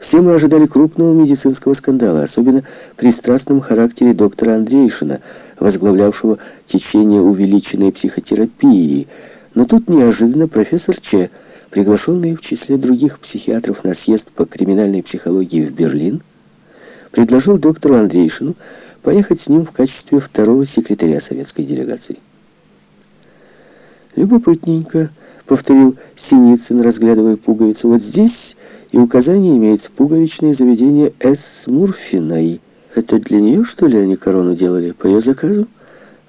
Все мы ожидали крупного медицинского скандала, особенно при страстном характере доктора Андрейшина, возглавлявшего течение увеличенной психотерапии. Но тут неожиданно профессор Че, приглашенный в числе других психиатров на съезд по криминальной психологии в Берлин, предложил доктору Андрейшину поехать с ним в качестве второго секретаря советской делегации. «Любопытненько», — повторил Синицын, разглядывая пуговицу. «Вот здесь и указание имеется пуговичное заведение С. Мурфиной. Это для нее, что ли, они корону делали? По ее заказу?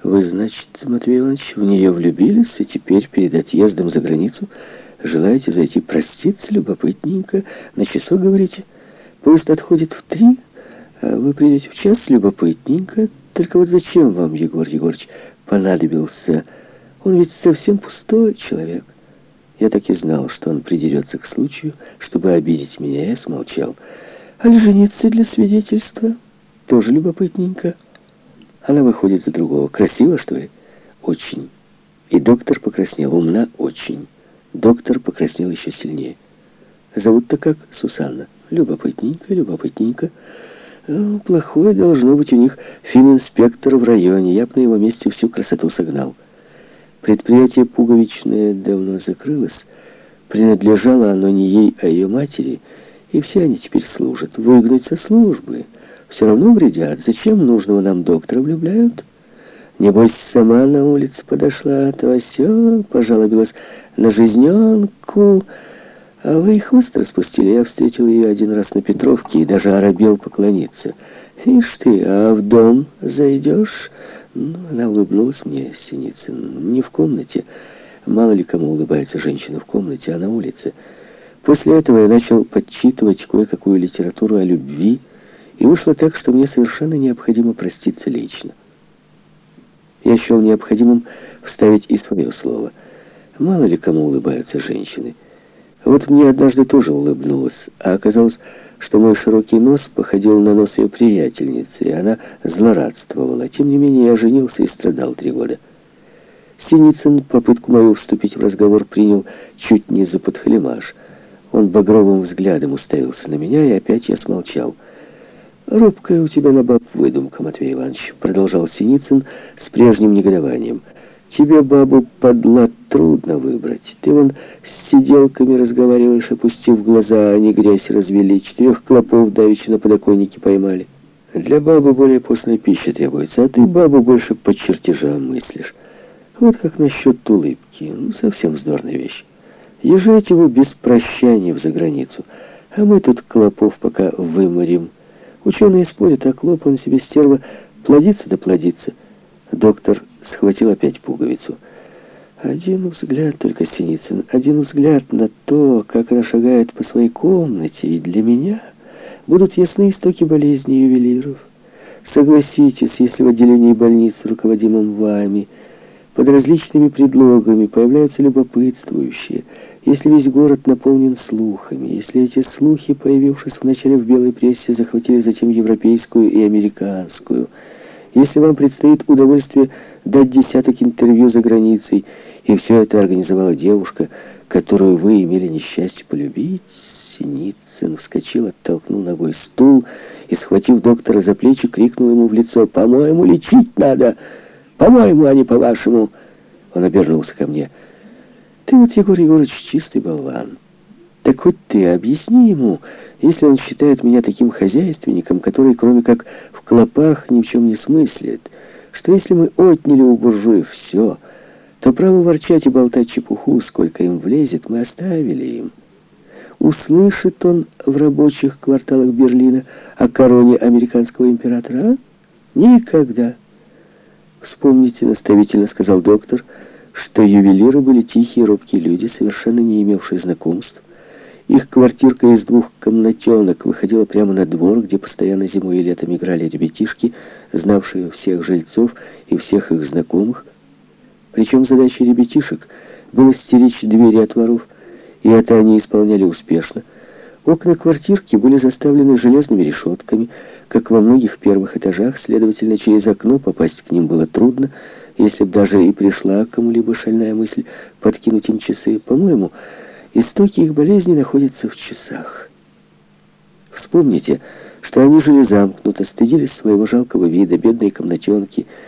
Вы, значит, Матвей Иванович, в нее влюбились, и теперь перед отъездом за границу желаете зайти проститься любопытненько? На часок, говорите? Поезд отходит в три, а вы придете в час любопытненько. Только вот зачем вам, Егор Егорович, понадобился... Он ведь совсем пустой человек. Я так и знал, что он придерется к случаю, чтобы обидеть меня. Я смолчал. А жениться для свидетельства? Тоже любопытненько. Она выходит за другого. Красиво, что ли? Очень. И доктор покраснел. Умна очень. Доктор покраснел еще сильнее. Зовут-то как Сусанна. Любопытненько, любопытненько. Ну, плохое должно быть у них фининспектор в районе. Я бы на его месте всю красоту согнал. Предприятие пуговичное давно закрылось. Принадлежало оно не ей, а ее матери. И все они теперь служат. Выгнать со службы. Все равно вредят. Зачем нужного нам доктора влюбляют? Небось, сама на улице подошла, то все, пожалобилась на жизненку. А вы и хвост распустили. Я встретил ее один раз на Петровке и даже оробел поклониться. Ишь ты, а в дом зайдешь... Ну, она улыбнулась мне, Синицын, не в комнате. Мало ли кому улыбается женщина в комнате, а на улице. После этого я начал подчитывать кое-какую литературу о любви, и вышло так, что мне совершенно необходимо проститься лично. Я счел необходимым вставить и свое слово. Мало ли кому улыбаются женщины. Вот мне однажды тоже улыбнулась, а оказалось, что мой широкий нос походил на нос ее приятельницы, и она злорадствовала. Тем не менее, я женился и страдал три года. Синицын попытку мою вступить в разговор принял чуть не за подхалимаш. Он багровым взглядом уставился на меня, и опять я смолчал. «Робкая у тебя на баб выдумка, Матвей Иванович», — продолжал Синицын с прежним негодованием. Тебе бабу под лад трудно выбрать. Ты вон с сиделками разговариваешь, опустив глаза, они грязь развели. Четырех клопов давеча на подоконнике поймали. Для бабы более постная пища требуется, а ты бабу больше по чертежам мыслишь. Вот как насчет улыбки. Ну, совсем вздорная вещь. Езжайте вы без прощания в заграницу, а мы тут клопов пока выморим. Ученые спорят, а клоп он себе стерва плодится да плодится. Доктор схватил опять пуговицу. Один взгляд только Синицын, один взгляд на то, как она шагает по своей комнате, и для меня будут ясны истоки болезни ювелиров. Согласитесь, если в отделении больницы, руководимом вами, под различными предлогами появляются любопытствующие, если весь город наполнен слухами, если эти слухи, появившись вначале в белой прессе, захватили затем европейскую и американскую, если вам предстоит удовольствие дать десяток интервью за границей, и все это организовала девушка, которую вы имели несчастье полюбить, Синицын вскочил, оттолкнул ногой стул и, схватив доктора за плечи, крикнул ему в лицо, «По-моему, лечить надо! По-моему, а не по-вашему!» Он обернулся ко мне. «Ты вот, Егор Егорович, чистый болван. Так хоть ты объясни ему, если он считает меня таким хозяйственником, который, кроме как в клопах, ни в чем не смыслит, что если мы отняли у буржуев все, то право ворчать и болтать чепуху, сколько им влезет, мы оставили им. Услышит он в рабочих кварталах Берлина о короне американского императора? Никогда. Вспомните, наставительно сказал доктор, что ювелиры были тихие, робкие люди, совершенно не имевшие знакомств, их квартирка из двух комнатенок выходила прямо на двор, где постоянно зимой и летом играли ребятишки, знавшие всех жильцов и всех их знакомых. Причем задачей ребятишек было стеречь двери от воров, и это они исполняли успешно. Окна квартирки были заставлены железными решетками, как во многих первых этажах, следовательно, через окно попасть к ним было трудно, если бы даже и пришла кому-либо шальная мысль подкинуть им часы. По-моему, Истоки их болезни находятся в часах. Вспомните, что они жили замкнуто, стыдились своего жалкого вида, бедной комнатенки,